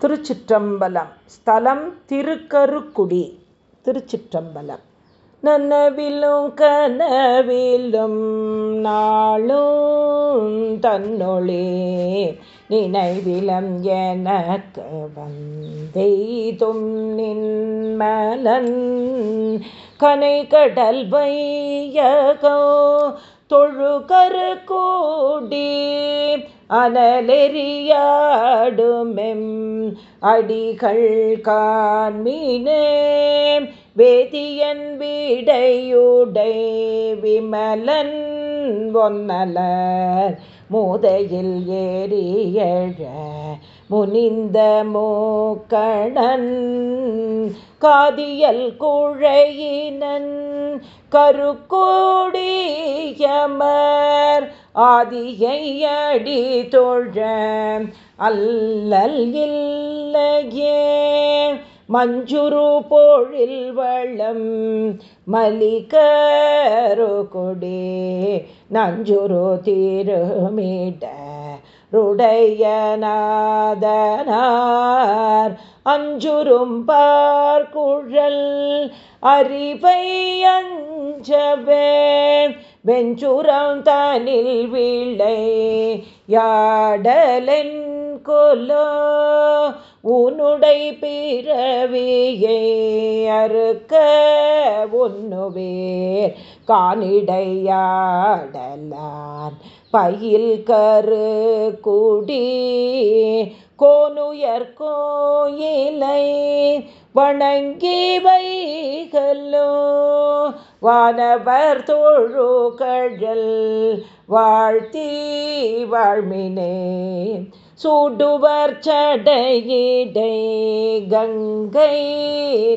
திருச்சிற்றம்பலம். ஸ்தலம் திருக்கருக்குடி. திருச்சிற்றம்பலம். நனவிலும் கனவிலும் நாளும் தன்னொழி நினைவிலம் எனக்கு வந்தெய்தும் நின்மலன் கனை கடல் வையகோ தொழுகரு கூடி அனலெறியாடுமெம் அடிகள் காண்மினே வேதியன் வீடையுடை விமலன் ஒன்னலர் மூதையில் ஏறியழ முனிந்த மூக்கணன் காதியல் குழையினன் கருக்கோடியமர் ஆதியடி அடி தொழ அல்லல் இல்லையே. மஞ்சுரு போழில் வளம் மலிகரு கொடி. நஞ்சுரு திருமிட ருடையநாதனார் அஞ்சுரும் பார்க்குழல் அறிவை அஞ்சவே. வெஞ்சுரம் தனில் விளை யாடலென் கொலோ. உன்னுடை பிறவியை அறுக்க உன்னுவேர் காணிடையாடலான் பயில் கரு குடி. கோனுயர்கோயிலை வணங்கி வைகல்லோ. வானவர் தோழு கழல் வாழ்த்தி வாழ்மினே. சூடுவர் சடையிடை கங்கை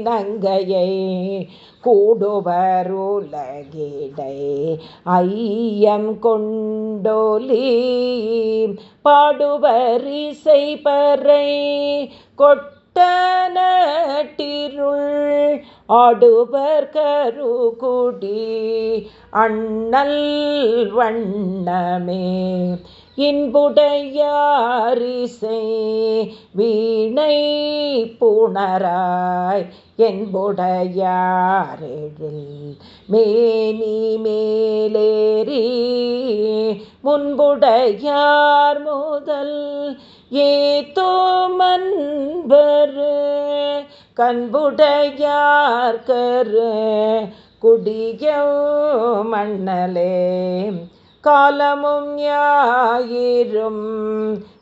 நங்கையை கூடுவர் உலகிடை. ஐயம் கொண்டோலி பாடுவர் இசைப்பறை பறை கொட்ட நட்டிருள் ஆடுவர் கருகுடி அண்ணல் வண்ணமே. இன்புடையாரிசை வீணை புணராய். என்புடையாரெழில் மேனி மேலேறி முன்புடையார் முதல் ஏதோ மன்பரு கண்புடையார் கரு குடியோ மண்ணலே காலமும் ஞாயிரும்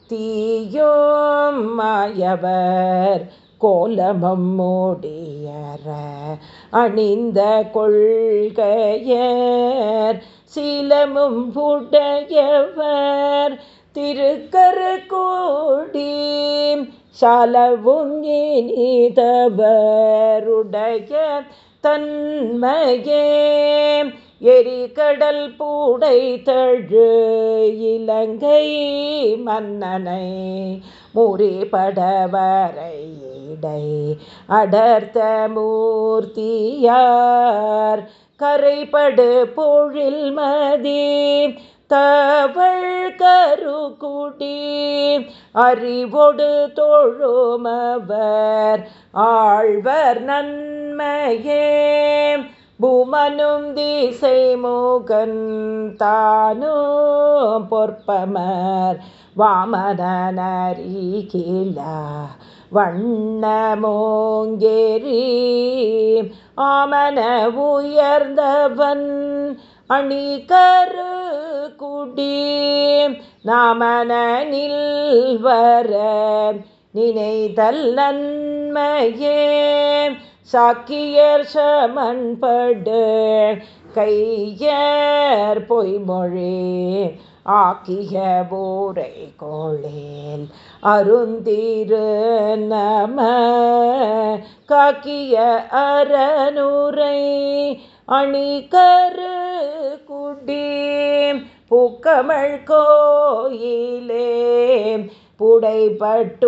தீயும் மாயவர் கோலமம் மூடியற அணிந்த கொள்கையர் சீலமும் புடையவர் திருக்கரு கூடி சலவும் இனிதவருடைய தன்மையே. எரிகடல் பூடை தழு இலங்கை மன்னனை முறிபடவரையிடை அடர்த்த மூர்த்தியார் கரைபடு பொழில் மதி தவள் கருகுடி அறிவொடு தொழுமவர் ஆழ்வர் நன்மையே. பூமனும் தீசை மூகன் தானும் பொற்பமர். வாமனரிகிலா வண்ணமோங்கேரி ஆமன உயர்ந்தவன் அணிகரு குடி நாமனில் வர நினைதல் நன்மையே. சாக்கியர் சமன்படு கையர் பொய்மொழி ஆக்கிய போரை கோளேல் அருந்திரு நம. காக்கிய அறநூரை அணிகரு குடி பூக்கமழ் கோயிலே புடைப்பட்டுயிமினே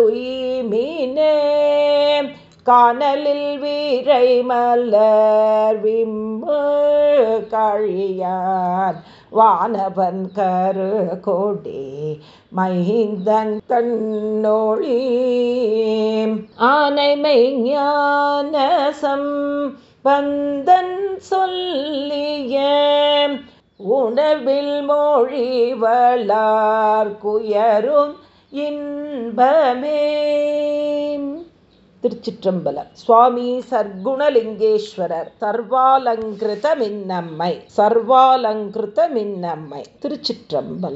காணலில் வீரை மலர் விம்பு கழியான் வானவன் கரு கொடி மைந்தன் கண்ணொழி ஆனைமை ஞானசம் பந்தன் சொல்லிய உணவில் மொழி வளார் குயரும் இன்பமே. திருச்சிற்றம்பலம். சுவாமி சர்க்குணலிங்கேஸ்வரர் சர்வாலங்கிருத மின்னம்மை சர்வாலங்கிருத மின்னம்மை திருச்சிற்றம்பலம்.